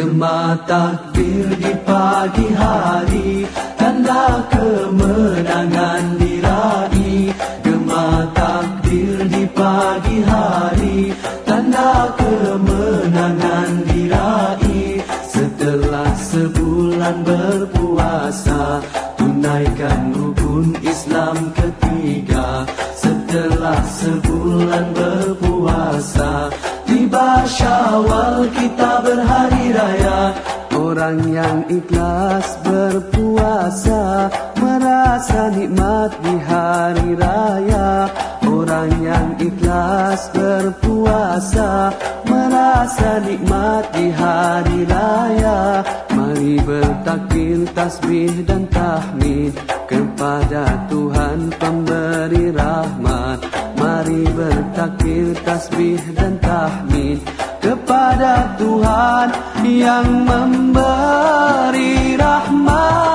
Gema takbir di pagi hari Tanda kemenangan diraih. Gema takbir di pagi hari Tanda kemenangan diraih. Setelah sebulan berpuasa Tunaikan rukun Islam ketiga. Setelah sebulan berpuasa Tiba syawal kita berhari Orang yang ikhlas berpuasa Merasa nikmat di hari raya. Orang yang ikhlas berpuasa Merasa nikmat di hari raya. Mari bertakbir, tasbih dan tahmid Kepada Tuhan pemberi rahmat. Mari bertakbir, tasbih dan tahmid Kepada Tuhan yang memberi rahmat.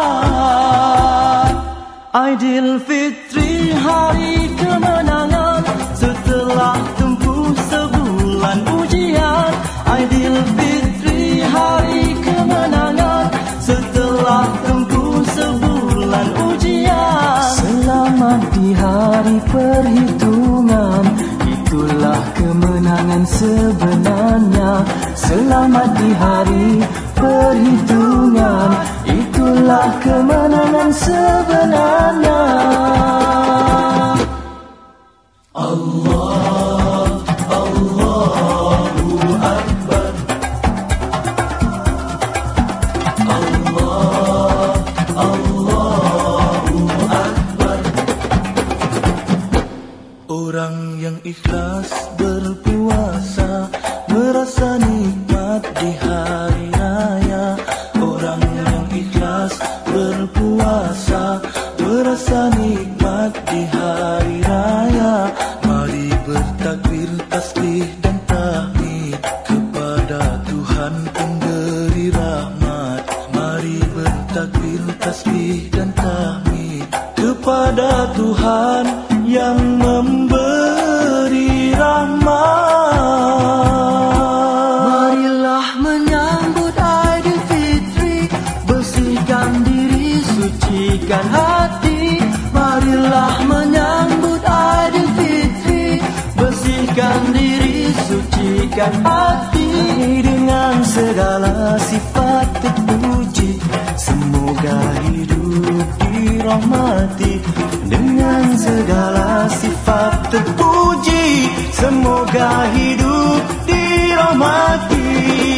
Aidilfitri hari kemenangan. Setelah tempuh sebulan ujian Aidilfitri hari kemenangan. Setelah tempuh sebulan ujian. Selamat di hari perhitungan kemenangan sebenarnya. Selamat di hari perhitungan. Itulah kemenangan sebenarnya. Orang yang ikhlas berpuasa tahmid Kepada Tuhan pemberi rahmat. Mari bertakbir, tasbih dan tahmid Kepada Tuhan yang memberi rahmat. Marilah menyambut Aidilfitri Bersihkan diri, sucikan hati sucikan hati Dengan segala sifat terpuji. Semoga hidup dirahmati Dengan segala sifat terpuji. Semoga hidup dirahmati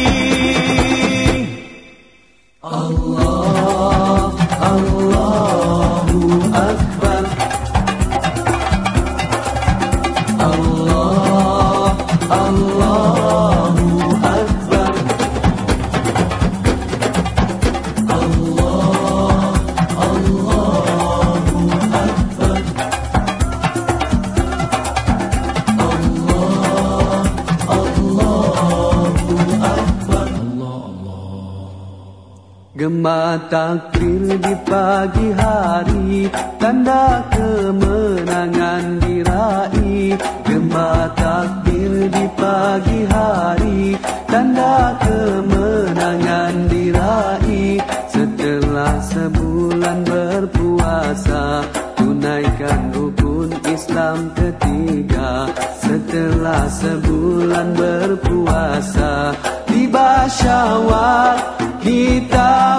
Gema takbir di pagi hari Tanda kemenangan diraih. Gema takbir di pagi hari Tanda kemenangan diraih. Setelah sebulan berpuasa Tunaikan rukun Islam ketiga. Setelah sebulan berpuasa Tiba syawal kita berhati